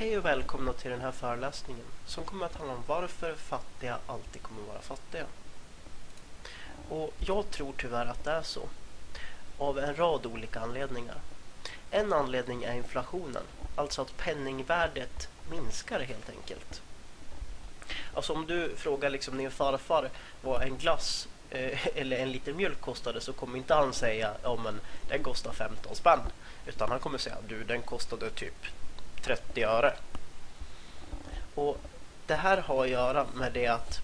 Hej och välkomna till den här föreläsningen som kommer att handla om varför fattiga alltid kommer att vara fattiga. Och jag tror tyvärr att det är så. Av en rad olika anledningar. En anledning är inflationen, alltså att penningvärdet minskar helt enkelt. Alltså om du frågar liksom din farfar vad en glass eh, eller en liter mjölk kostade så kommer inte han säga ja men den kostar 15 spänn. Utan han kommer säga du den kostade typ 30 öre. Och det här har att göra med det att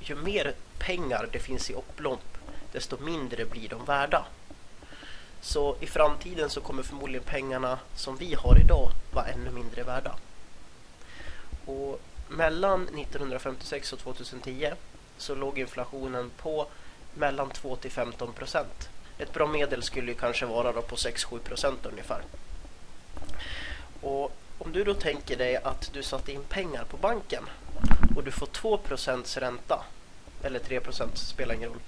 ju mer pengar det finns i upplopp desto mindre blir de värda. Så i framtiden så kommer förmodligen pengarna som vi har idag vara ännu mindre värda. Och mellan 1956 och 2010 så låg inflationen på mellan 2 till 15 procent. Ett bra medel skulle kanske vara då på 6-7 procent ungefär. Och om du då tänker dig att du satte in pengar på banken och du får 2 ränta eller 3 spelar ingen roll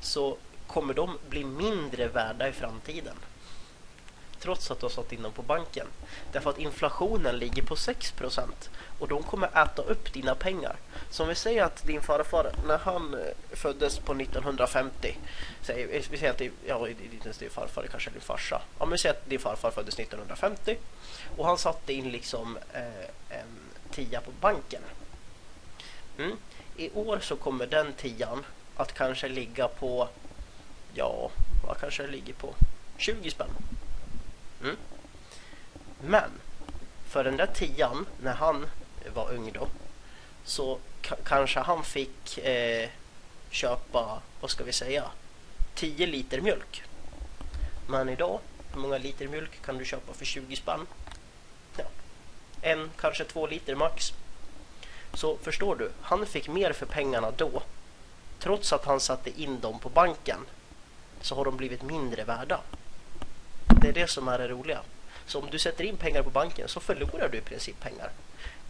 så kommer de bli mindre värda i framtiden trots att du har satt in dem på banken. Därför att inflationen ligger på 6% och de kommer äta upp dina pengar. Så om vi säger att din farfar, när han eh, föddes på 1950, säger, eh, vi säger att det, ja, inte ens din farfar, det kanske är din farsa. Om vi säger att din farfar föddes 1950 och han satte in liksom eh, en tia på banken. Mm. I år så kommer den tian att kanske ligga på, ja, vad kanske det ligger på? 20 spänn. Mm. Men för den där tian, när han var ung då, så kanske han fick eh, köpa, vad ska vi säga, 10 liter mjölk. Men idag, hur många liter mjölk kan du köpa för 20 spänn? Ja. En, kanske två liter max. Så förstår du, han fick mer för pengarna då. Trots att han satte in dem på banken så har de blivit mindre värda. Det är det som är det roliga. Så om du sätter in pengar på banken så förlorar du i princip pengar.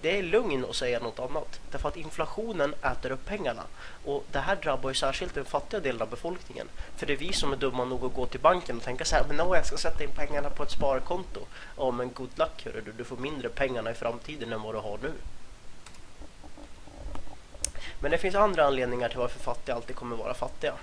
Det är lugn att säga något annat. Därför att inflationen äter upp pengarna. Och det här drabbar ju särskilt den fattiga delen av befolkningen. För det är vi som är dumma nog att gå till banken och tänka så här, men no, jag ska sätta in pengarna på ett sparkonto. Ja, men good luck hörru du, du får mindre pengarna i framtiden än vad du har nu. Men det finns andra anledningar till varför fattiga alltid kommer vara fattiga.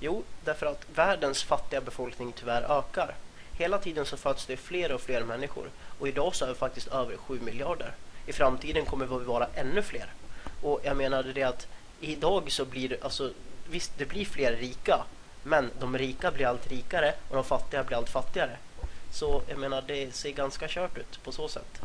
Jo, därför att världens fattiga befolkning tyvärr ökar. Hela tiden så föds det fler och fler människor. Och idag så är vi faktiskt över 7 miljarder. I framtiden kommer vi vara ännu fler. Och jag menar det att idag så blir det, alltså visst det blir fler rika. Men de rika blir allt rikare och de fattiga blir allt fattigare. Så jag menar det ser ganska kört ut på så sätt.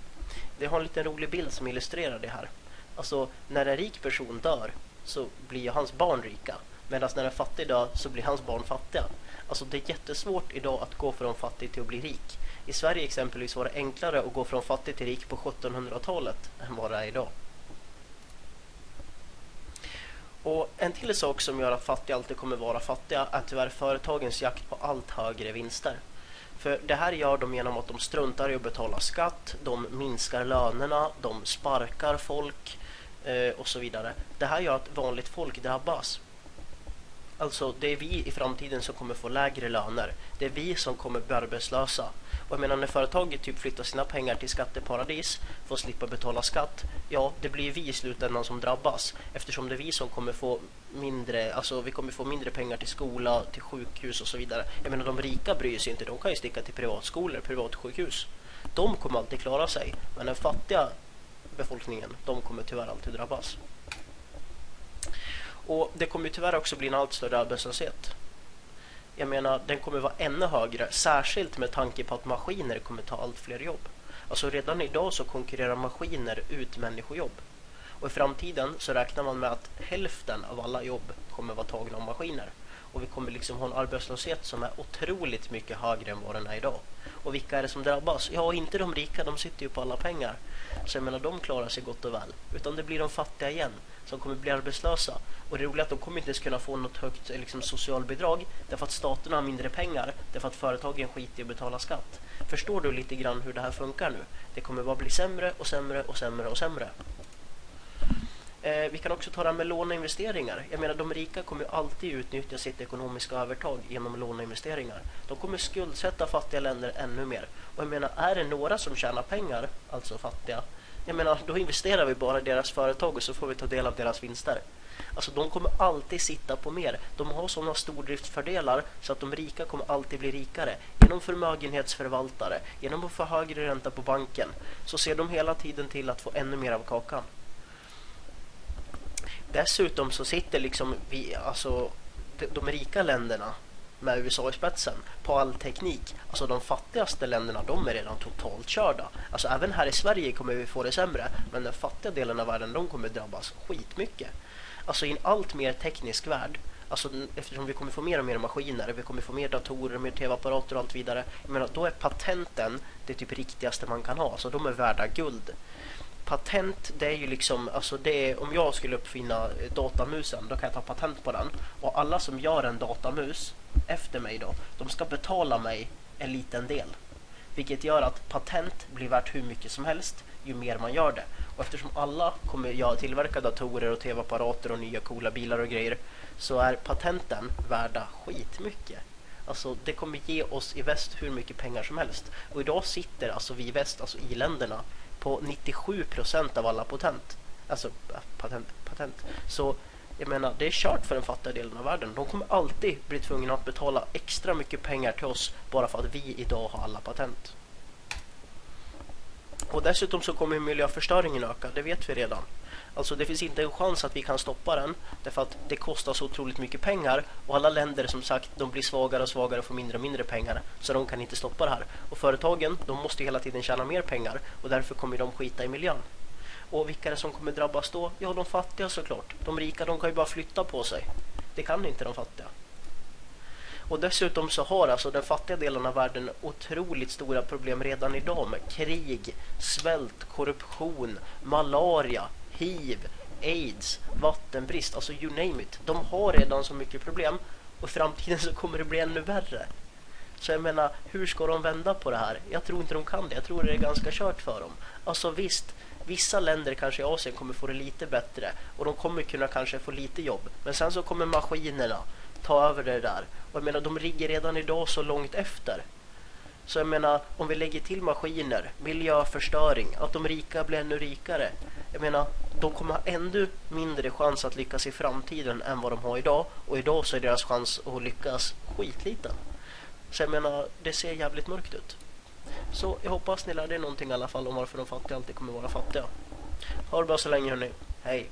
Det har en liten rolig bild som illustrerar det här. Alltså när en rik person dör så blir hans barn rika. Medan när en fattig dör så blir hans barn fattiga. Alltså det är jättesvårt idag att gå från fattig till att bli rik. I Sverige exempelvis var det enklare att gå från fattig till rik på 1700-talet än vad det är idag. Och en till sak som gör att fattiga alltid kommer vara fattiga är tyvärr företagens jakt på allt högre vinster. För det här gör de genom att de struntar i att betala skatt, de minskar lönerna, de sparkar folk eh, och så vidare. Det här gör att vanligt folk drabbas. Alltså det är vi i framtiden som kommer få lägre löner. Det är vi som kommer bli arbetslösa. Och jag menar när företaget typ flyttar sina pengar till skatteparadis för att slippa betala skatt. Ja, det blir vi i slutändan som drabbas. Eftersom det är vi som kommer få mindre, alltså vi kommer få mindre pengar till skola, till sjukhus och så vidare. Jag menar de rika bryr sig inte, de kan ju sticka till privatskolor, privatsjukhus. De kommer alltid klara sig. Men den fattiga befolkningen, de kommer tyvärr alltid drabbas. Och det kommer tyvärr också bli en allt större arbetslöshet. Jag menar, den kommer vara ännu högre, särskilt med tanke på att maskiner kommer ta allt fler jobb. Alltså redan idag så konkurrerar maskiner ut människojobb. Och i framtiden så räknar man med att hälften av alla jobb kommer vara tagna av maskiner. Och vi kommer liksom ha en arbetslöshet som är otroligt mycket högre än vad den är idag. Och vilka är det som drabbas? Ja, inte de rika, de sitter ju på alla pengar. Så jag menar, de klarar sig gott och väl. Utan det blir de fattiga igen som kommer bli arbetslösa. Och det roliga är att de kommer inte ens kunna få något högt eh, liksom, socialbidrag därför att staterna har mindre pengar därför att företagen skiter i att betala skatt. Förstår du lite grann hur det här funkar nu? Det kommer bara bli sämre och sämre och sämre och sämre. Eh, vi kan också ta det här med låneinvesteringar. Jag menar, de rika kommer ju alltid utnyttja sitt ekonomiska övertag genom låneinvesteringar. De kommer skuldsätta fattiga länder ännu mer. Och jag menar, är det några som tjänar pengar, alltså fattiga, jag menar, då investerar vi bara i deras företag och så får vi ta del av deras vinster. Alltså de kommer alltid sitta på mer. De har sådana stordriftsfördelar så att de rika kommer alltid bli rikare. Genom förmögenhetsförvaltare, genom att få högre ränta på banken så ser de hela tiden till att få ännu mer av kakan. Dessutom så sitter liksom vi, alltså de, de rika länderna med USA i spetsen på all teknik. Alltså de fattigaste länderna, de är redan totalt körda. Alltså även här i Sverige kommer vi få det sämre, men den fattiga delen av världen, de kommer drabbas skitmycket. Alltså i en allt mer teknisk värld, alltså eftersom vi kommer få mer och mer maskiner, vi kommer få mer datorer, mer tv-apparater och allt vidare. Jag menar, då är patenten det typ riktigaste man kan ha. Alltså de är värda guld patent, det är ju liksom, alltså det är, om jag skulle uppfinna eh, datamusen, då kan jag ta patent på den. Och alla som gör en datamus efter mig då, de ska betala mig en liten del. Vilket gör att patent blir värt hur mycket som helst ju mer man gör det. Och eftersom alla kommer jag tillverka datorer och tv-apparater och nya coola bilar och grejer så är patenten värda skitmycket. Alltså det kommer ge oss i väst hur mycket pengar som helst. Och idag sitter alltså vi i väst, alltså i länderna på 97 % av alla patent. Alltså patent, patent. Så jag menar, det är kört för den fattiga delen av världen. De kommer alltid bli tvungna att betala extra mycket pengar till oss bara för att vi idag har alla patent. Och dessutom så kommer miljöförstöringen öka, det vet vi redan. Alltså det finns inte en chans att vi kan stoppa den därför att det kostar så otroligt mycket pengar och alla länder som sagt de blir svagare och svagare och får mindre och mindre pengar så de kan inte stoppa det här. Och företagen de måste hela tiden tjäna mer pengar och därför kommer de skita i miljön. Och vilka är det som kommer drabbas då? Ja, de fattiga såklart. De rika de kan ju bara flytta på sig. Det kan inte de fattiga. Och dessutom så har alltså den fattiga delen av världen otroligt stora problem redan idag med krig, svält, korruption, malaria, hiv, aids, vattenbrist, alltså you name it. De har redan så mycket problem och i framtiden så kommer det bli ännu värre. Så jag menar, hur ska de vända på det här? Jag tror inte de kan det. Jag tror det är ganska kört för dem. Alltså visst, vissa länder kanske i Asien kommer få det lite bättre och de kommer kunna kanske få lite jobb. Men sen så kommer maskinerna ta över det där. Och jag menar, de ligger redan idag så långt efter. Så jag menar, om vi lägger till maskiner, miljöförstöring, att de rika blir ännu rikare. Jag menar, de kommer ha ännu mindre chans att lyckas i framtiden än vad de har idag. Och idag så är deras chans att lyckas skitliten. Så jag menar, det ser jävligt mörkt ut. Så jag hoppas ni lärde er någonting i alla fall om varför de fattiga alltid kommer vara fattiga. Ha det bra så länge hörni. Hej!